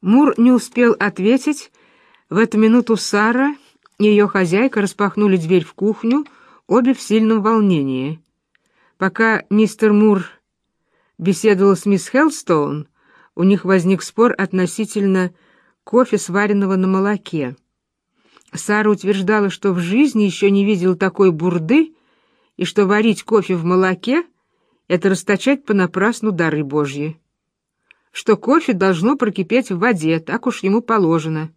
Мур не успел ответить. В эту минуту Сара и ее хозяйка распахнули дверь в кухню, обе в сильном волнении. Пока мистер Мур беседовал с мисс Хелстоун, у них возник спор относительно кофе, сваренного на молоке. Сара утверждала, что в жизни еще не видела такой бурды, и что варить кофе в молоке — это расточать понапрасну дары Божьи. Что кофе должно прокипеть в воде, так уж ему положено.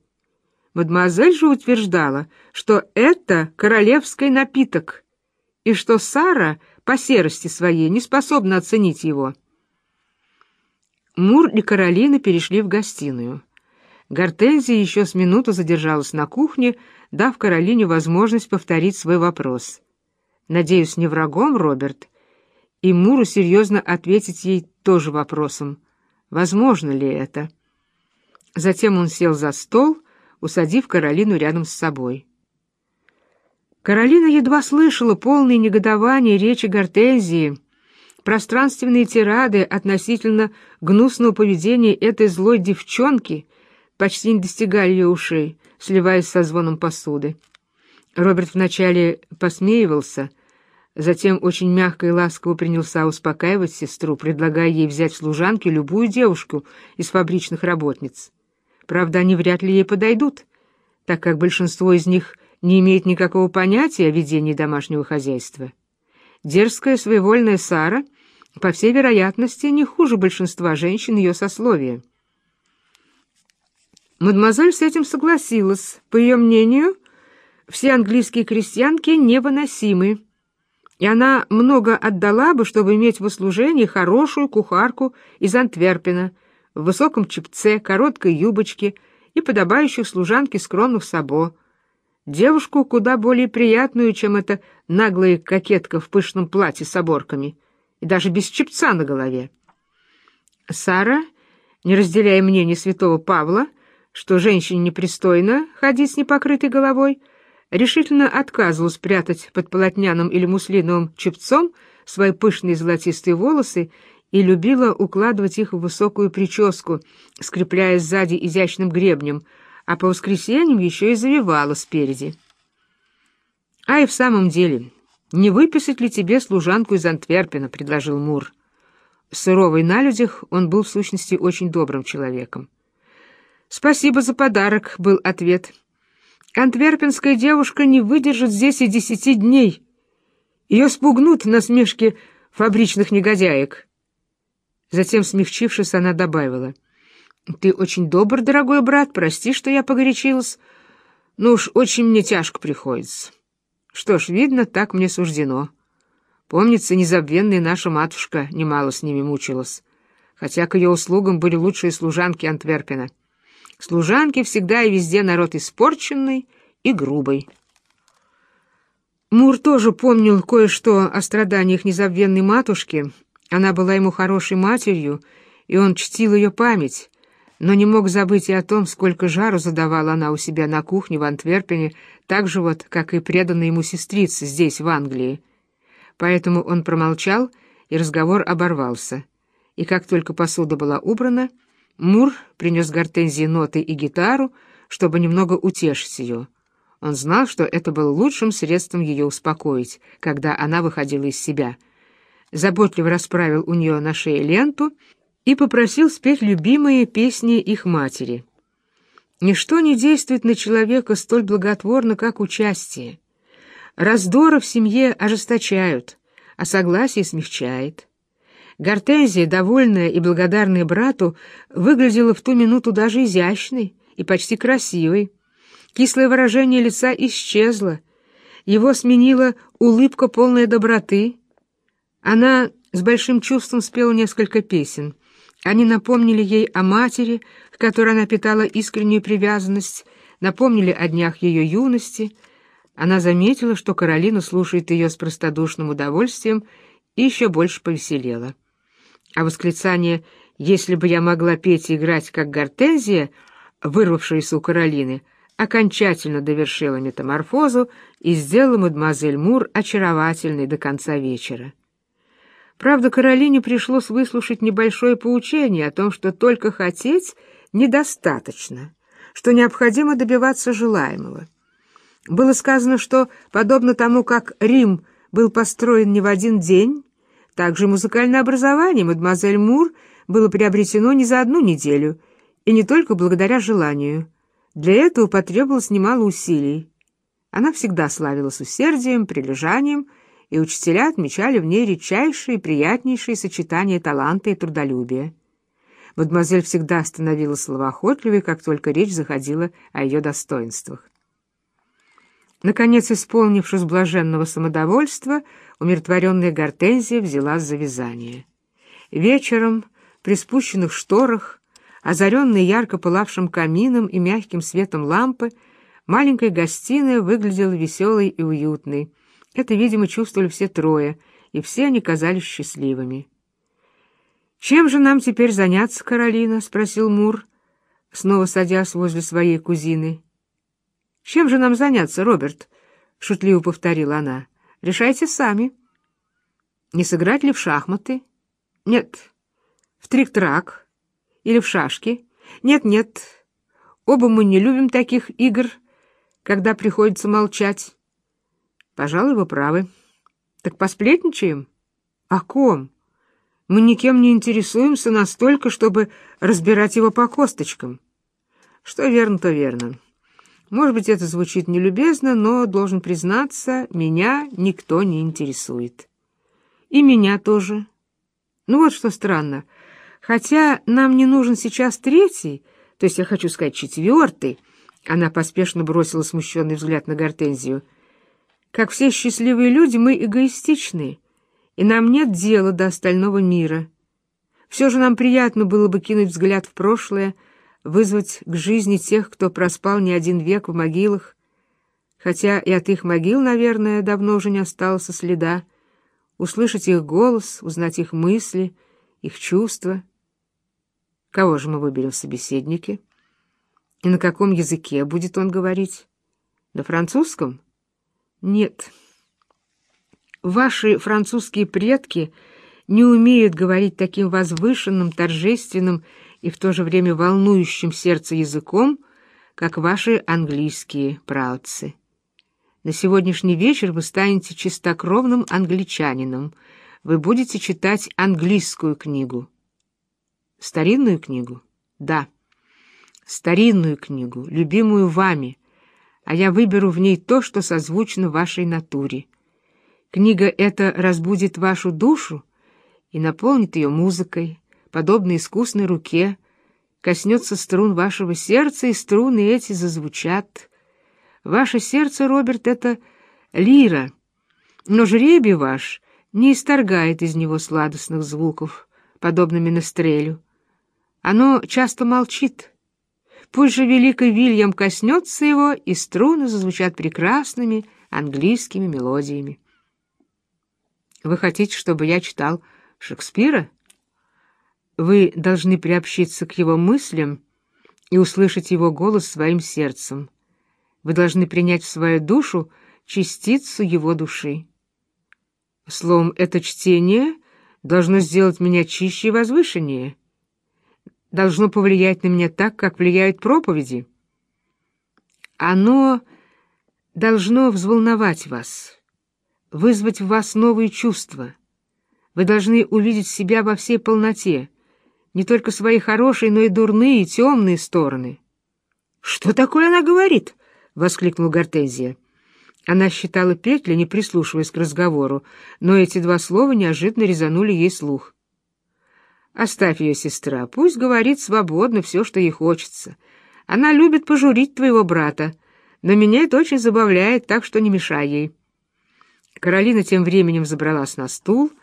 Мадемуазель же утверждала, что это королевский напиток, и что Сара по серости своей не способна оценить его. Мур и Каролина перешли в гостиную. Гортензия еще с минуту задержалась на кухне, дав Каролине возможность повторить свой вопрос. «Надеюсь, не врагом, Роберт?» И Муру серьезно ответить ей тоже вопросом. «Возможно ли это?» Затем он сел за стол, усадив Каролину рядом с собой. Каролина едва слышала полные негодования речи Гортензии, пространственные тирады относительно гнусного поведения этой злой девчонки почти не достигали ее ушей, сливаясь со звоном посуды. Роберт вначале посмеивался, затем очень мягко и ласково принялся успокаивать сестру, предлагая ей взять в служанки любую девушку из фабричных работниц. Правда, они вряд ли ей подойдут, так как большинство из них не имеет никакого понятия о ведении домашнего хозяйства. Дерзкая своевольная Сара, по всей вероятности, не хуже большинства женщин ее сословия. Мадемуазель с этим согласилась. По ее мнению, все английские крестьянки невыносимы, и она много отдала бы, чтобы иметь в услужении хорошую кухарку из Антверпена в высоком чепце, короткой юбочке и подобающих служанке скромных сабо, девушку куда более приятную, чем эта наглая кокетка в пышном платье с оборками и даже без чепца на голове. Сара, не разделяя мнение святого Павла, что женщине непристойно ходить с непокрытой головой, решительно отказывалась прятать под полотняным или муслиновым чепцом свои пышные золотистые волосы и любила укладывать их в высокую прическу, скрепляя сзади изящным гребнем, а по воскресеньям еще и завивала спереди. «А и в самом деле, не выписать ли тебе служанку из Антверпена?» — предложил Мур. Суровый на людях, он был в сущности очень добрым человеком. «Спасибо за подарок», — был ответ. «Антверпенская девушка не выдержит здесь и десяти дней. Ее спугнут насмешки фабричных негодяек». Затем, смягчившись, она добавила. «Ты очень добр, дорогой брат, прости, что я погорячилась. Ну уж очень мне тяжко приходится. Что ж, видно, так мне суждено. Помнится, незабвенная наша матушка немало с ними мучилась, хотя к ее услугам были лучшие служанки Антверпена». Служанки всегда и везде народ испорченный и грубый. Мур тоже помнил кое-что о страданиях незабвенной матушки. Она была ему хорошей матерью, и он чтил ее память, но не мог забыть и о том, сколько жару задавала она у себя на кухне в Антверпене, так же вот, как и преданная ему сестрица здесь, в Англии. Поэтому он промолчал, и разговор оборвался. И как только посуда была убрана, Мур принес Гортензии ноты и гитару, чтобы немного утешить ее. Он знал, что это было лучшим средством ее успокоить, когда она выходила из себя. Заботливо расправил у нее на шее ленту и попросил спеть любимые песни их матери. Ничто не действует на человека столь благотворно, как участие. Раздоры в семье ожесточают, а согласие смягчает. Гортензия, довольная и благодарная брату, выглядела в ту минуту даже изящной и почти красивой. Кислое выражение лица исчезло. Его сменила улыбка полная доброты. Она с большим чувством спела несколько песен. Они напомнили ей о матери, к которой она питала искреннюю привязанность, напомнили о днях ее юности. Она заметила, что Каролина слушает ее с простодушным удовольствием и еще больше повеселела а восклицание «Если бы я могла петь и играть, как гортензия», вырвавшаяся у Каролины, окончательно довершила метаморфозу и сделала мадемуазель Мур очаровательной до конца вечера. Правда, Каролине пришлось выслушать небольшое поучение о том, что только хотеть недостаточно, что необходимо добиваться желаемого. Было сказано, что, подобно тому, как Рим был построен не в один день, также музыкальное образование мадемуазель Мур было приобретено не за одну неделю, и не только благодаря желанию. Для этого потребовалось немало усилий. Она всегда славилась усердием, прилежанием, и учителя отмечали в ней редчайшие и приятнейшие сочетания таланта и трудолюбия. Мадемуазель всегда становилась словоохотливой, как только речь заходила о ее достоинствах. Наконец, исполнившись блаженного самодовольства, умиротворенная Гортензия взялась за вязание. Вечером, при спущенных шторах, озаренной ярко пылавшим камином и мягким светом лампы, маленькая гостиная выглядела веселой и уютной. Это, видимо, чувствовали все трое, и все они казались счастливыми. «Чем же нам теперь заняться, Каролина?» — спросил Мур, снова садясь возле своей кузины. «Чем же нам заняться, Роберт?» — шутливо повторила она. «Решайте сами». «Не сыграть ли в шахматы?» «Нет». «В трик-трак?» «Или в шашки?» «Нет-нет. Оба мы не любим таких игр, когда приходится молчать». «Пожалуй, вы правы. Так посплетничаем?» «О ком?» Мы никем не интересуемся настолько, чтобы разбирать его по косточкам. Что верно, то верно. Может быть, это звучит нелюбезно, но, должен признаться, меня никто не интересует. И меня тоже. Ну вот что странно. Хотя нам не нужен сейчас третий, то есть я хочу сказать четвертый, она поспешно бросила смущенный взгляд на Гортензию. Как все счастливые люди, мы эгоистичны и нам нет дела до остального мира. Все же нам приятно было бы кинуть взгляд в прошлое, вызвать к жизни тех, кто проспал не один век в могилах, хотя и от их могил, наверное, давно уже не осталось следа, услышать их голос, узнать их мысли, их чувства. Кого же мы выберем в собеседнике? И на каком языке будет он говорить? На французском? Нет. Ваши французские предки не умеют говорить таким возвышенным, торжественным и в то же время волнующим сердце языком, как ваши английские праотцы. На сегодняшний вечер вы станете чистокровным англичанином. Вы будете читать английскую книгу. Старинную книгу? Да. Старинную книгу, любимую вами, а я выберу в ней то, что созвучно вашей натуре. Книга эта разбудит вашу душу и наполнит ее музыкой, подобно искусной руке, коснется струн вашего сердца, и струны эти зазвучат. Ваше сердце, Роберт, — это лира, но жребий ваш не исторгает из него сладостных звуков, подобно менестрелю. Оно часто молчит. Пусть же великий Вильям коснется его, и струны зазвучат прекрасными английскими мелодиями. Вы хотите, чтобы я читал Шекспира? Вы должны приобщиться к его мыслям и услышать его голос своим сердцем. Вы должны принять в свою душу частицу его души. Словом, это чтение должно сделать меня чище и возвышеннее, должно повлиять на меня так, как влияют проповеди. Оно должно взволновать вас» вызвать в вас новые чувства. Вы должны увидеть себя во всей полноте, не только свои хорошие, но и дурные, темные стороны. «Что такое она говорит?» — воскликнул Гортензия. Она считала петли, не прислушиваясь к разговору, но эти два слова неожиданно резанули ей слух. «Оставь ее, сестра, пусть говорит свободно все, что ей хочется. Она любит пожурить твоего брата, но меня это очень забавляет, так что не мешай ей». Каролина тем временем забралась на стул,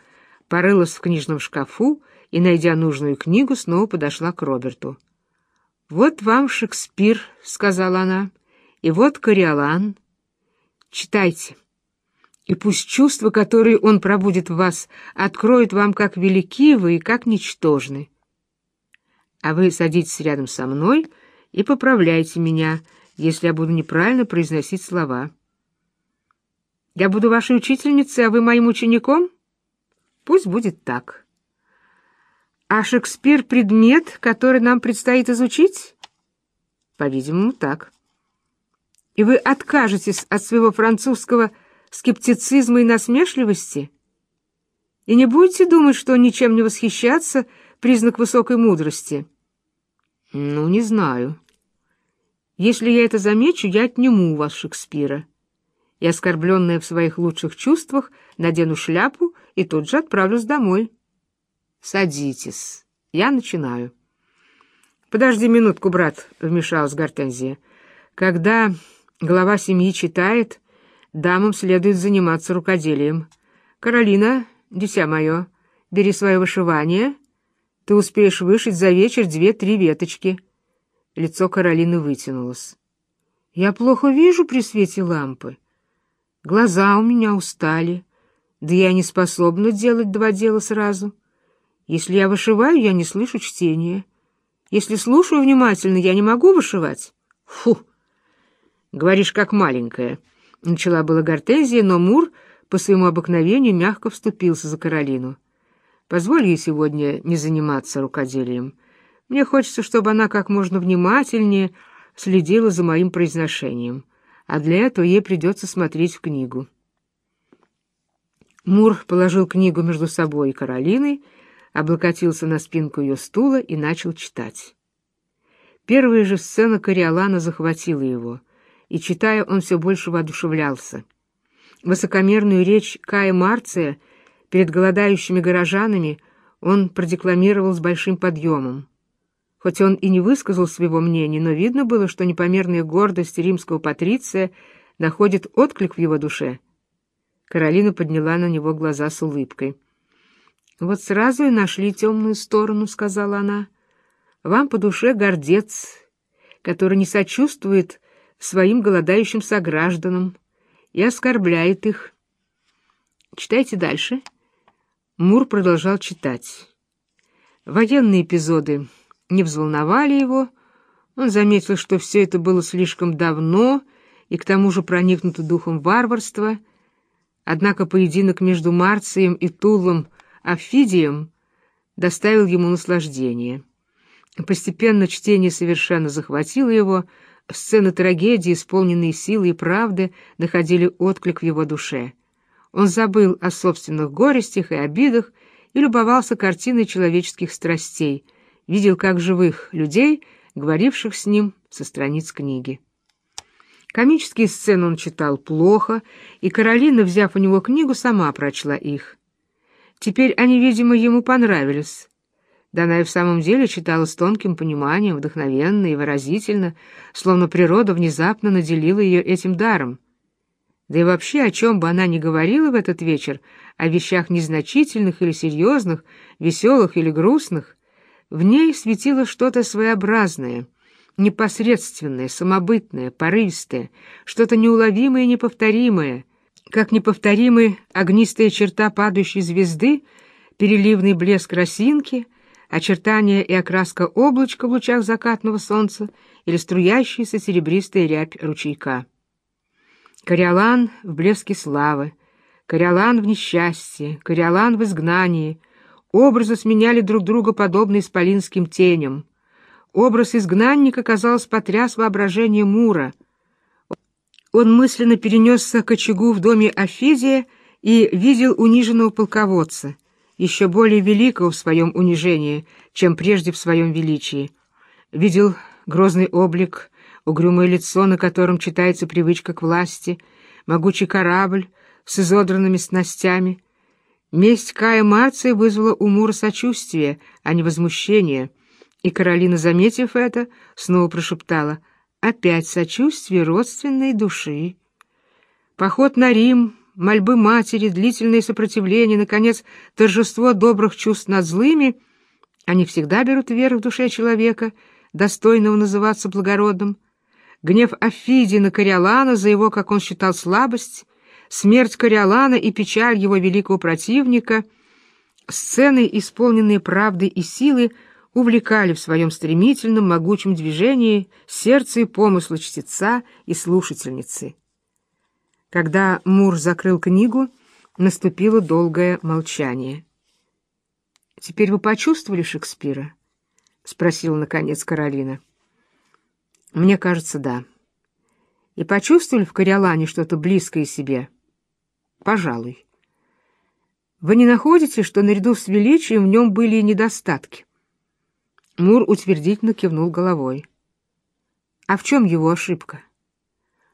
порылась в книжном шкафу и, найдя нужную книгу, снова подошла к Роберту. «Вот вам Шекспир», — сказала она, — «и вот Кориолан. Читайте, и пусть чувства, которые он пробудет в вас, откроют вам, как велики вы и как ничтожны. А вы садитесь рядом со мной и поправляйте меня, если я буду неправильно произносить слова». Я буду вашей учительницей, а вы моим учеником? Пусть будет так. А Шекспир — предмет, который нам предстоит изучить? По-видимому, так. И вы откажетесь от своего французского скептицизма и насмешливости? И не будете думать, что ничем не восхищаться — признак высокой мудрости? Ну, не знаю. Если я это замечу, я отниму у вас Шекспира. И, оскорбленная в своих лучших чувствах, надену шляпу и тут же отправлюсь домой. Садитесь. Я начинаю. Подожди минутку, брат, — вмешалась Гортензия. Когда глава семьи читает, дамам следует заниматься рукоделием. Каролина, дитя мое, бери свое вышивание. Ты успеешь вышить за вечер две-три веточки. Лицо Каролины вытянулось. Я плохо вижу при свете лампы. Глаза у меня устали, да я не способна делать два дела сразу. Если я вышиваю, я не слышу чтения. Если слушаю внимательно, я не могу вышивать. Фу! Говоришь, как маленькая. Начала была Гортензия, но Мур по своему обыкновению мягко вступился за Каролину. Позволь ей сегодня не заниматься рукоделием. Мне хочется, чтобы она как можно внимательнее следила за моим произношением, а для этого ей придется смотреть в книгу. Мур положил книгу между собой и Каролиной, облокотился на спинку ее стула и начал читать. Первая же сцена Кориолана захватила его, и, читая, он все больше воодушевлялся. Высокомерную речь Кая Марция перед голодающими горожанами он продекламировал с большим подъемом. Хоть он и не высказал своего мнения, но видно было, что непомерная гордость римского патриция находит отклик в его душе. Каролина подняла на него глаза с улыбкой. «Вот сразу и нашли темную сторону», — сказала она. «Вам по душе гордец, который не сочувствует своим голодающим согражданам и оскорбляет их». «Читайте дальше». Мур продолжал читать. Военные эпизоды не взволновали его. Он заметил, что все это было слишком давно и к тому же проникнуто духом варварства. Однако поединок между Марцием и Тулом Афидием доставил ему наслаждение. Постепенно чтение совершенно захватило его, сцены трагедии, исполненные силы и правды, находили отклик в его душе. Он забыл о собственных горестях и обидах и любовался картиной человеческих страстей, видел как живых людей, говоривших с ним со страниц книги. Комические сцены он читал плохо, и Каролина, взяв у него книгу, сама прочла их. Теперь они, видимо, ему понравились. Да она и в самом деле читала с тонким пониманием, вдохновенно и выразительно, словно природа внезапно наделила ее этим даром. Да и вообще, о чем бы она ни говорила в этот вечер, о вещах незначительных или серьезных, веселых или грустных, в ней светило что-то своеобразное, непосредственное, самобытное, порывистое, что-то неуловимое и неповторимое — как неповторимая огнистая черта падающей звезды, переливный блеск росинки, очертания и окраска облачка в лучах закатного солнца или струящаяся серебристая рябь ручейка. Кориолан в блеске славы, Кориолан в несчастье, Кориолан в изгнании. Образы сменяли друг друга подобно исполинским теням. Образ изгнанника, казалось, потряс воображение Мура — он мысленно перенесся к очагу в доме Офидия и видел униженного полководца, еще более великого в своем унижении, чем прежде в своем величии. Видел грозный облик, угрюмое лицо, на котором читается привычка к власти, могучий корабль с изодранными снастями. Месть Кая Марция вызвала у Мура сочувствие, а не возмущение, и Каролина, заметив это, снова прошептала — Опять сочувствие родственной души. Поход на Рим, мольбы матери, длительное сопротивление, наконец, торжество добрых чувств над злыми, они всегда берут верх в душе человека, достойного называться благородным. Гнев Афиди на Кориолана за его, как он считал, слабость, смерть Кориолана и печаль его великого противника, сцены, исполненные правды и силы, увлекали в своем стремительном, могучем движении сердце и помыслы чтеца и слушательницы. Когда Мур закрыл книгу, наступило долгое молчание. «Теперь вы почувствовали Шекспира?» — спросила, наконец, Каролина. «Мне кажется, да. И почувствовали в Кориолане что-то близкое себе?» «Пожалуй. Вы не находите, что наряду с величием в нем были недостатки?» Мур утвердительно кивнул головой. «А в чем его ошибка?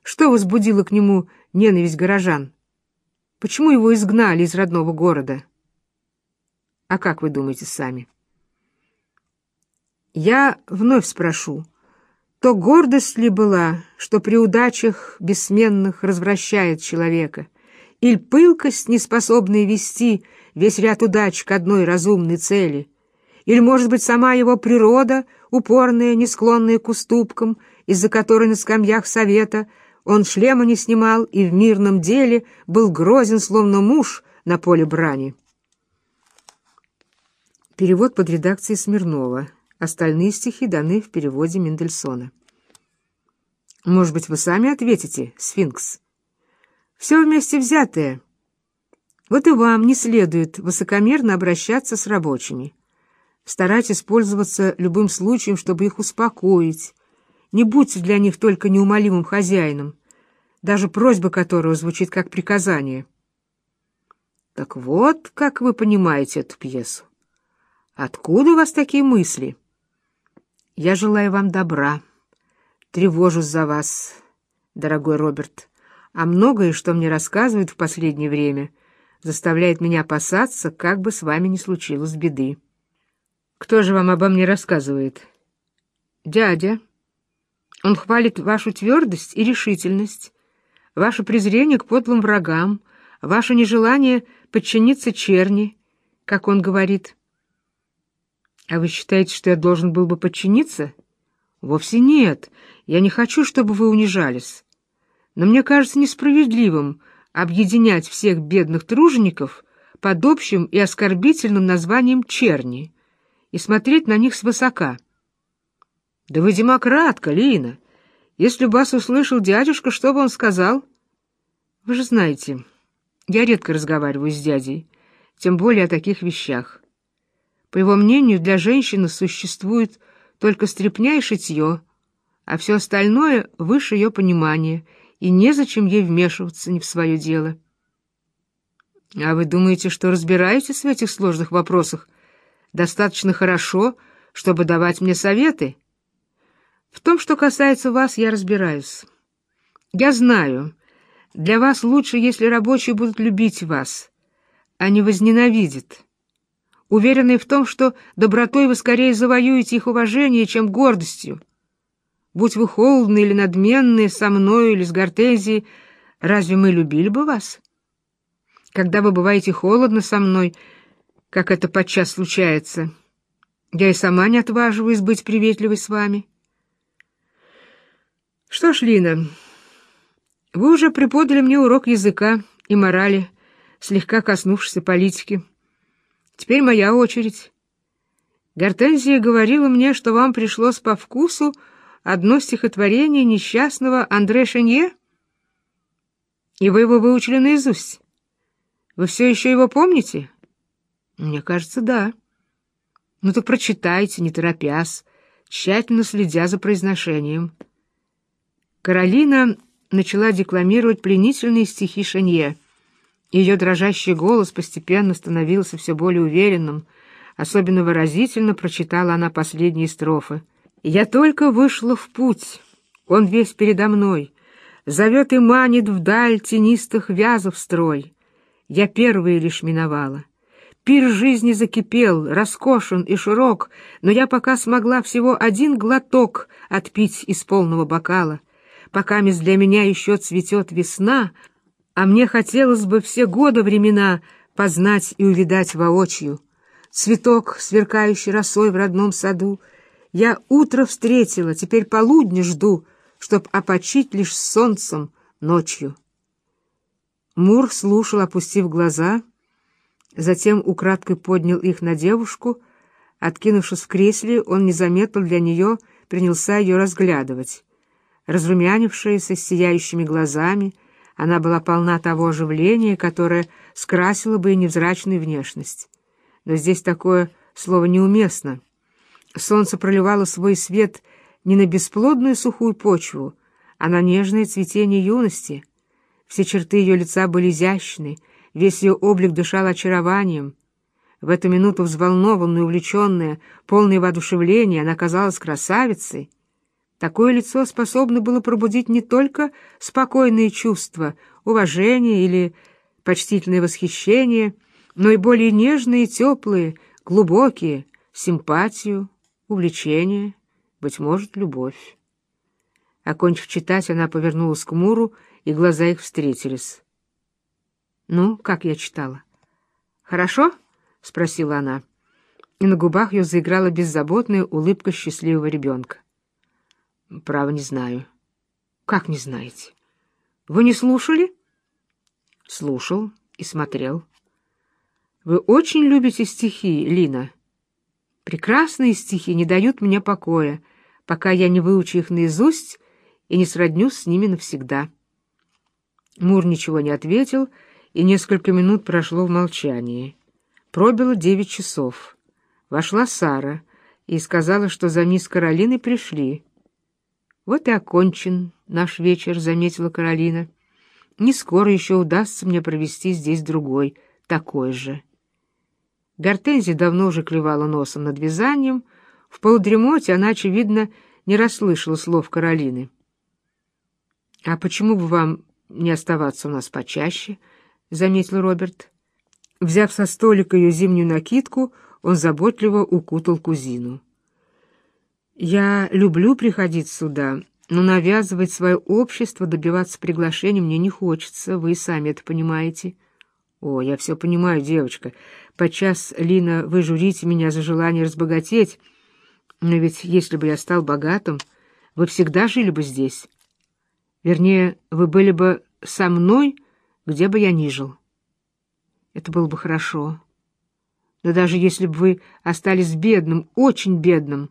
Что возбудило к нему ненависть горожан? Почему его изгнали из родного города?» А как вы думаете сами? Я вновь спрошу, то гордость ли была, что при удачах бессменных развращает человека, или пылкость, неспособная вести весь ряд удач к одной разумной цели, или, может быть, сама его природа, упорная, не склонная к уступкам, из-за которой на скамьях совета он шлема не снимал и в мирном деле был грозен, словно муж на поле брани. Перевод под редакцией Смирнова. Остальные стихи даны в переводе Мендельсона. Может быть, вы сами ответите, сфинкс? Все вместе взятое. Вот и вам не следует высокомерно обращаться с рабочими. Старайтесь пользоваться любым случаем, чтобы их успокоить. Не будьте для них только неумолимым хозяином, даже просьба которого звучит как приказание. Так вот, как вы понимаете эту пьесу. Откуда у вас такие мысли? Я желаю вам добра. Тревожусь за вас, дорогой Роберт. А многое, что мне рассказывают в последнее время, заставляет меня опасаться, как бы с вами ни случилось беды. Кто же вам обо мне рассказывает? Дядя. Он хвалит вашу твердость и решительность, ваше презрение к подлым врагам, ваше нежелание подчиниться черни, как он говорит — «А вы считаете, что я должен был бы подчиниться?» «Вовсе нет. Я не хочу, чтобы вы унижались. Но мне кажется несправедливым объединять всех бедных тружеников под общим и оскорбительным названием черни и смотреть на них свысока». «Да вы демократка, Лина. Если бы вас услышал дядюшка, что бы он сказал?» «Вы же знаете, я редко разговариваю с дядей, тем более о таких вещах. По его мнению, для женщины существует только стряпня и шитье, а все остальное выше ее понимания, и незачем ей вмешиваться не в свое дело. А вы думаете, что разбираетесь в этих сложных вопросах достаточно хорошо, чтобы давать мне советы? В том, что касается вас, я разбираюсь. Я знаю, для вас лучше, если рабочие будут любить вас, а не возненавидят уверенные в том, что добротой вы скорее завоюете их уважение, чем гордостью. Будь вы холодны или надменны со мной или с Гортезией, разве мы любили бы вас? Когда вы бываете холодны со мной, как это подчас случается, я и сама не отваживаюсь быть приветливой с вами. Что ж, Лина, вы уже преподали мне урок языка и морали, слегка коснувшись политики. Теперь моя очередь. Гортензия говорила мне, что вам пришлось по вкусу одно стихотворение несчастного Андре Шенье, и вы его выучили наизусть. Вы все еще его помните? Мне кажется, да. Ну так прочитайте, не торопясь, тщательно следя за произношением. Каролина начала декламировать пленительные стихи Шенье — ее дрожащий голос постепенно становился все более уверенным. Особенно выразительно прочитала она последние строфы. «Я только вышла в путь, он весь передо мной, зовет и манит вдаль тенистых вязов строй. Я первые лишь миновала. Пир жизни закипел, роскошен и широк, но я пока смогла всего один глоток отпить из полного бокала. Пока мисс для меня еще цветет весна — а мне хотелось бы все годы времена познать и увидать воочию. Цветок, сверкающий росой в родном саду, я утро встретила, теперь полудня жду, чтоб опочить лишь солнцем ночью. Мур слушал, опустив глаза, затем украдкой поднял их на девушку. Откинувшись в кресле, он незаметно для нее принялся ее разглядывать. Разрумянившаяся, с сияющими глазами, она была полна того оживления, которое скрасило бы и невзрачную внешность. Но здесь такое слово неуместно. Солнце проливало свой свет не на бесплодную сухую почву, а на нежное цветение юности. Все черты ее лица были изящны, весь ее облик дышал очарованием. В эту минуту взволнованная, увлеченная, полное воодушевления, она казалась красавицей. Такое лицо способно было пробудить не только спокойные чувства, уважение или почтительное восхищение, но и более нежные, теплые, глубокие, симпатию, увлечение, быть может, любовь. Окончив читать, она повернулась к Муру, и глаза их встретились. «Ну, как я читала?» «Хорошо?» — спросила она. И на губах ее заиграла беззаботная улыбка счастливого ребенка. «Право, не знаю». «Как не знаете? Вы не слушали?» «Слушал и смотрел». «Вы очень любите стихи, Лина?» «Прекрасные стихи не дают мне покоя, пока я не выучу их наизусть и не сроднюсь с ними навсегда». Мур ничего не ответил, и несколько минут прошло в молчании. Пробило девять часов. Вошла Сара и сказала, что за мисс Каролиной пришли. «Вот и окончен наш вечер», — заметила Каролина. «Не скоро еще удастся мне провести здесь другой, такой же». Гортензия давно уже клевала носом над вязанием. В полудремоте она, очевидно, не расслышала слов Каролины. «А почему бы вам не оставаться у нас почаще?» — заметил Роберт. Взяв со столика ее зимнюю накидку, он заботливо укутал кузину. «Я люблю приходить сюда, но навязывать свое общество, добиваться приглашения мне не хочется, вы сами это понимаете». «О, я все понимаю, девочка. Подчас, Лина, вы журите меня за желание разбогатеть, но ведь если бы я стал богатым, вы всегда жили бы здесь». Вернее, вы были бы со мной, где бы я ни жил. Это было бы хорошо. Но даже если бы вы остались бедным, очень бедным,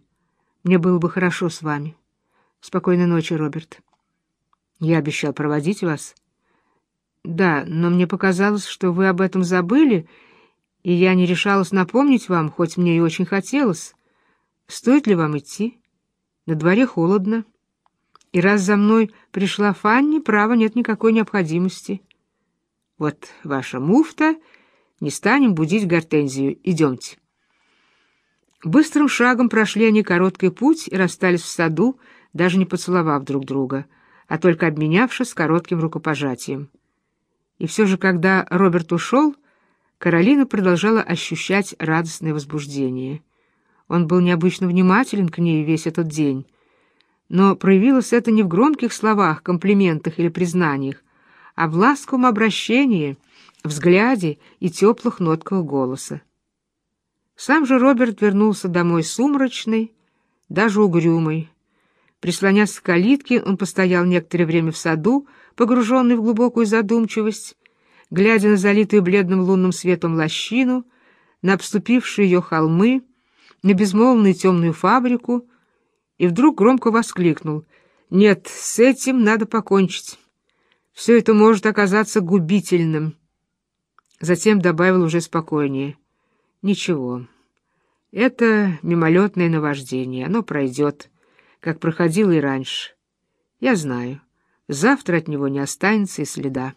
мне было бы хорошо с вами. Спокойной ночи, Роберт. Я обещал проводить вас. Да, но мне показалось, что вы об этом забыли, и я не решалась напомнить вам, хоть мне и очень хотелось. Стоит ли вам идти? На дворе холодно. И раз за мной пришла Фанни, право нет никакой необходимости. Вот ваша муфта, не станем будить гортензию. Идемте. Быстрым шагом прошли они короткий путь и расстались в саду, даже не поцеловав друг друга, а только обменявшись коротким рукопожатием. И все же, когда Роберт ушел, Каролина продолжала ощущать радостное возбуждение. Он был необычно внимателен к ней весь этот день, но проявилось это не в громких словах, комплиментах или признаниях, а в ласковом обращении, взгляде и теплых нотках голоса. Сам же Роберт вернулся домой сумрачный, даже угрюмый. Прислонясь к калитке, он постоял некоторое время в саду, погруженный в глубокую задумчивость, глядя на залитую бледным лунным светом лощину, на обступившие ее холмы, на безмолвную темную фабрику — и вдруг громко воскликнул. «Нет, с этим надо покончить. Все это может оказаться губительным». Затем добавил уже спокойнее. «Ничего, это мимолетное наваждение, оно пройдет, как проходило и раньше. Я знаю, завтра от него не останется и следа».